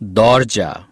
dorja.